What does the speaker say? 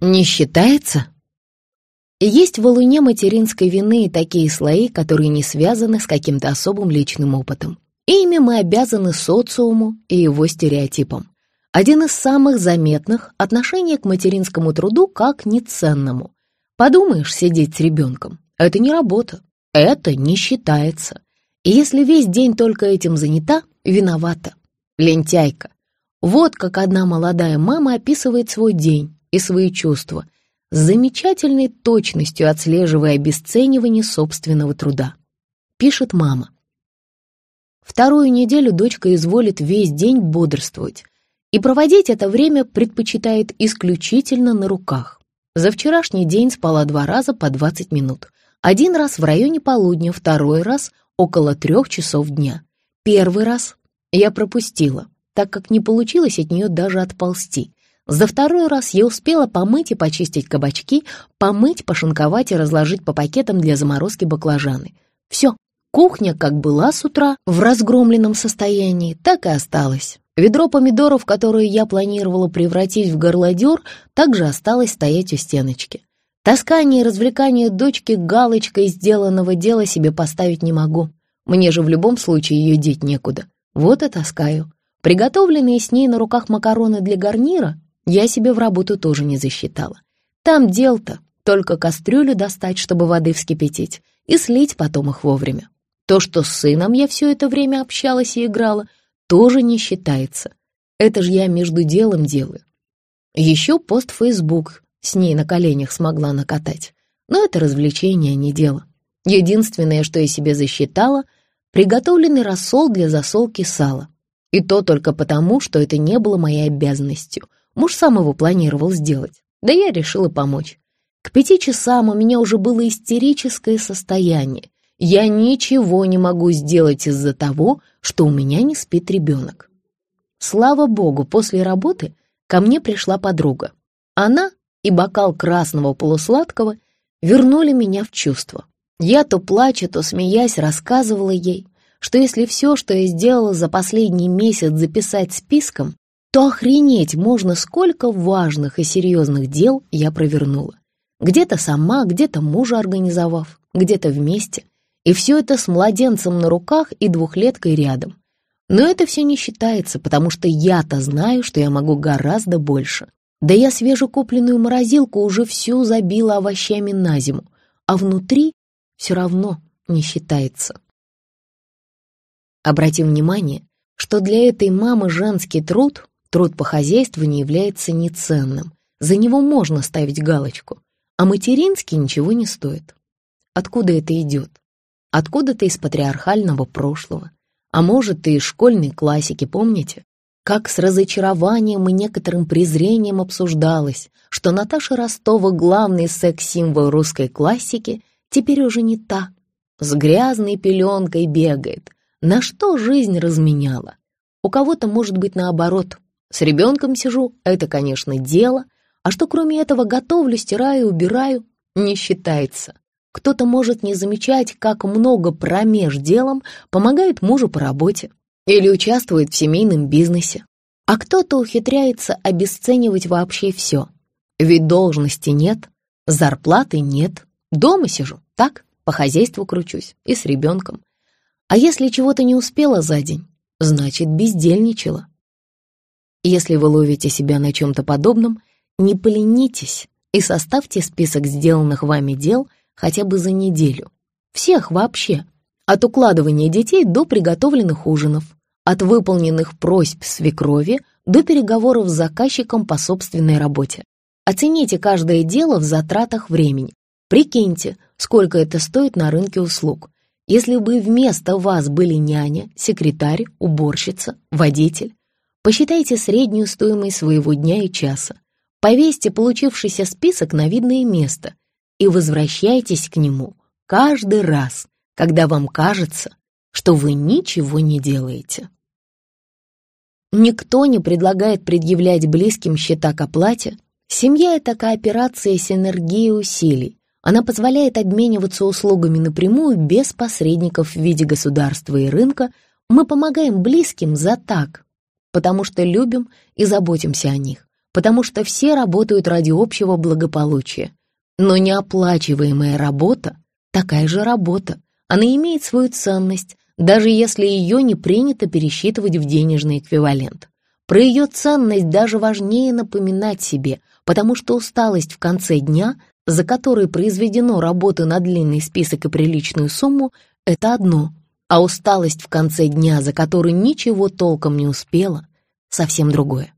не считается? Есть в валуне материнской вины и такие слои, которые не связаны с каким-то особым личным опытом. Ими мы обязаны социуму и его стереотипам. Один из самых заметных – отношение к материнскому труду как неценному. Подумаешь, сидеть с ребенком – это не работа, это не считается. И если весь день только этим занята, виновата, лентяйка. Вот как одна молодая мама описывает свой день и свои чувства, с замечательной точностью отслеживая обесценивание собственного труда. Пишет мама. Вторую неделю дочка изволит весь день бодрствовать и проводить это время предпочитает исключительно на руках. За вчерашний день спала два раза по 20 минут. Один раз в районе полудня, второй раз около трех часов дня. Первый раз я пропустила, так как не получилось от нее даже отползти. За второй раз я успела помыть и почистить кабачки, помыть, пошинковать и разложить по пакетам для заморозки баклажаны. Все, кухня как была с утра в разгромленном состоянии, так и осталась. Ведро помидоров, которые я планировала превратить в горлодер, также осталось стоять у стеночки. Таскание и развлекание дочки галочкой сделанного дела себе поставить не могу. Мне же в любом случае ее деть некуда. Вот и таскаю. Приготовленные с ней на руках макароны для гарнира я себе в работу тоже не засчитала. Там дел-то только кастрюлю достать, чтобы воды вскипятить, и слить потом их вовремя. То, что с сыном я все это время общалась и играла, тоже не считается. Это же я между делом делаю. Еще пост Facebook с ней на коленях смогла накатать. Но это развлечение, не дело. Единственное, что я себе засчитала, приготовленный рассол для засолки сала. И то только потому, что это не было моей обязанностью. Муж сам его планировал сделать, да я решила помочь. К пяти часам у меня уже было истерическое состояние. Я ничего не могу сделать из-за того, что у меня не спит ребенок. Слава богу, после работы ко мне пришла подруга. Она и бокал красного полусладкого вернули меня в чувство. Я то плача, то смеясь рассказывала ей, что если все, что я сделала за последний месяц записать списком, то охренеть можно, сколько важных и серьезных дел я провернула. Где-то сама, где-то мужа организовав, где-то вместе. И все это с младенцем на руках и двухлеткой рядом. Но это все не считается, потому что я-то знаю, что я могу гораздо больше. Да я свежекупленную морозилку уже всю забила овощами на зиму, а внутри все равно не считается. Обратим внимание, что для этой мамы женский труд Труд по хозяйству не является неценным, за него можно ставить галочку, а материнский ничего не стоит. Откуда это идет? Откуда-то из патриархального прошлого, а может и из школьной классики, помните? Как с разочарованием и некоторым презрением обсуждалось, что Наташа Ростова, главный секс-символ русской классики, теперь уже не та, с грязной пеленкой бегает. На что жизнь разменяла? У кого-то может быть наоборот, с ребенком сижу, это, конечно, дело, а что кроме этого готовлю, стираю, убираю, не считается. Кто-то может не замечать, как много промеж делом помогает мужу по работе или участвует в семейном бизнесе. А кто-то ухитряется обесценивать вообще все. Ведь должности нет, зарплаты нет, дома сижу, так, по хозяйству кручусь и с ребенком. А если чего-то не успела за день, значит, бездельничала. Если вы ловите себя на чем-то подобном, не поленитесь и составьте список сделанных вами дел хотя бы за неделю. Всех вообще. От укладывания детей до приготовленных ужинов, от выполненных просьб свекрови до переговоров с заказчиком по собственной работе. Оцените каждое дело в затратах времени. Прикиньте, сколько это стоит на рынке услуг. Если бы вместо вас были няня, секретарь, уборщица, водитель, Посчитайте среднюю стоимость своего дня и часа. Повесьте получившийся список на видное место и возвращайтесь к нему каждый раз, когда вам кажется, что вы ничего не делаете. Никто не предлагает предъявлять близким счета к оплате. Семья — это кооперация синергии усилий. Она позволяет обмениваться услугами напрямую без посредников в виде государства и рынка. Мы помогаем близким за так, потому что любим и заботимся о них, потому что все работают ради общего благополучия. Но неоплачиваемая работа — такая же работа. Она имеет свою ценность, даже если ее не принято пересчитывать в денежный эквивалент. Про ее ценность даже важнее напоминать себе, потому что усталость в конце дня, за которой произведено работы на длинный список и приличную сумму, это одно, а усталость в конце дня, за которой ничего толком не успела, совсем другое.